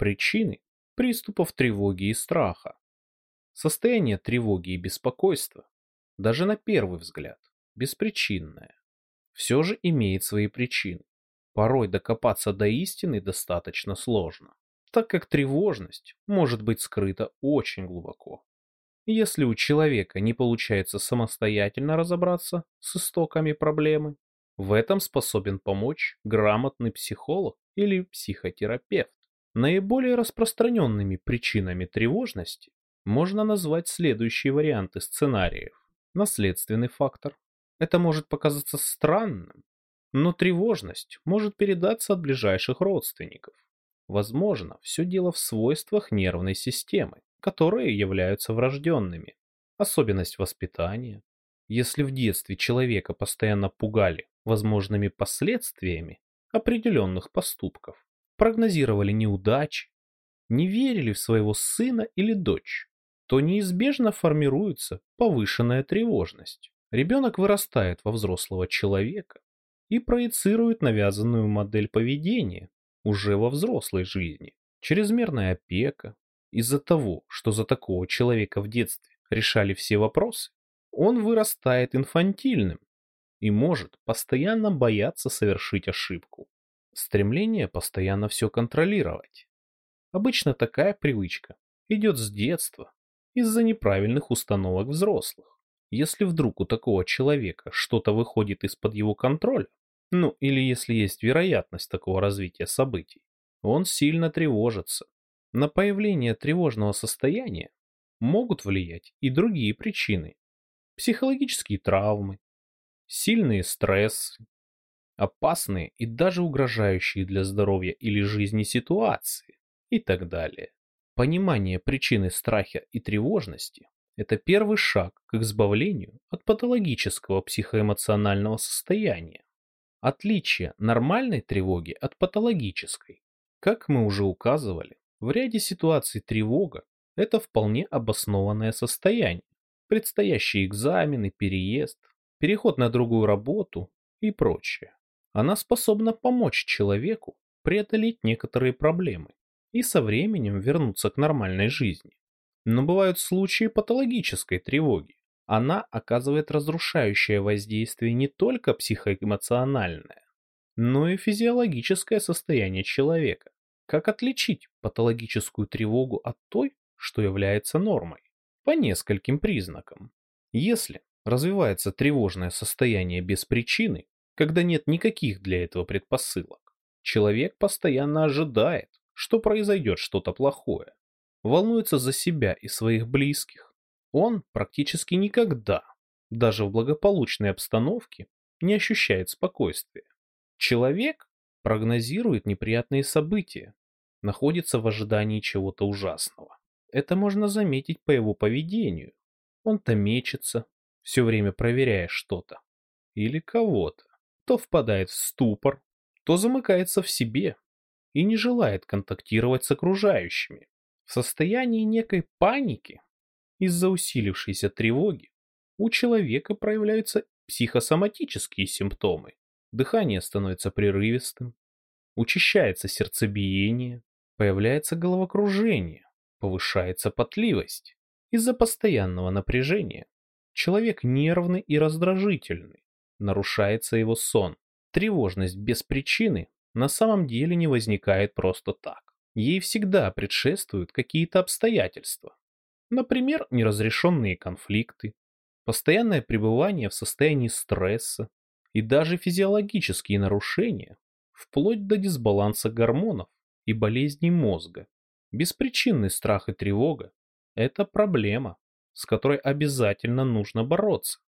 Причины приступов тревоги и страха. Состояние тревоги и беспокойства, даже на первый взгляд, беспричинное, все же имеет свои причины. Порой докопаться до истины достаточно сложно, так как тревожность может быть скрыта очень глубоко. Если у человека не получается самостоятельно разобраться с истоками проблемы, в этом способен помочь грамотный психолог или психотерапевт. Наиболее распространенными причинами тревожности можно назвать следующие варианты сценариев. Наследственный фактор. Это может показаться странным, но тревожность может передаться от ближайших родственников. Возможно, все дело в свойствах нервной системы, которые являются врожденными. Особенность воспитания. Если в детстве человека постоянно пугали возможными последствиями определенных поступков, прогнозировали неудачи, не верили в своего сына или дочь, то неизбежно формируется повышенная тревожность. Ребенок вырастает во взрослого человека и проецирует навязанную модель поведения уже во взрослой жизни. Чрезмерная опека. Из-за того, что за такого человека в детстве решали все вопросы, он вырастает инфантильным и может постоянно бояться совершить ошибку. Стремление постоянно все контролировать. Обычно такая привычка идет с детства из-за неправильных установок взрослых. Если вдруг у такого человека что-то выходит из-под его контроля, ну или если есть вероятность такого развития событий, он сильно тревожится. На появление тревожного состояния могут влиять и другие причины. Психологические травмы, сильные стрессы, опасные и даже угрожающие для здоровья или жизни ситуации и так далее. Понимание причины страха и тревожности – это первый шаг к избавлению от патологического психоэмоционального состояния. Отличие нормальной тревоги от патологической. Как мы уже указывали, в ряде ситуаций тревога – это вполне обоснованное состояние. Предстоящие экзамены, переезд, переход на другую работу и прочее. Она способна помочь человеку преодолеть некоторые проблемы и со временем вернуться к нормальной жизни. Но бывают случаи патологической тревоги. Она оказывает разрушающее воздействие не только психоэмоциональное, но и физиологическое состояние человека. Как отличить патологическую тревогу от той, что является нормой? По нескольким признакам. Если развивается тревожное состояние без причины, когда нет никаких для этого предпосылок. Человек постоянно ожидает, что произойдет что-то плохое, волнуется за себя и своих близких. Он практически никогда, даже в благополучной обстановке, не ощущает спокойствия. Человек прогнозирует неприятные события, находится в ожидании чего-то ужасного. Это можно заметить по его поведению. Он-то мечется, все время проверяя что-то или кого-то то впадает в ступор, то замыкается в себе и не желает контактировать с окружающими. В состоянии некой паники из-за усилившейся тревоги у человека проявляются психосоматические симптомы. Дыхание становится прерывистым, учащается сердцебиение, появляется головокружение, повышается потливость. Из-за постоянного напряжения человек нервный и раздражительный, нарушается его сон. Тревожность без причины на самом деле не возникает просто так. Ей всегда предшествуют какие-то обстоятельства. Например, неразрешенные конфликты, постоянное пребывание в состоянии стресса и даже физиологические нарушения, вплоть до дисбаланса гормонов и болезней мозга. Беспричинный страх и тревога – это проблема, с которой обязательно нужно бороться.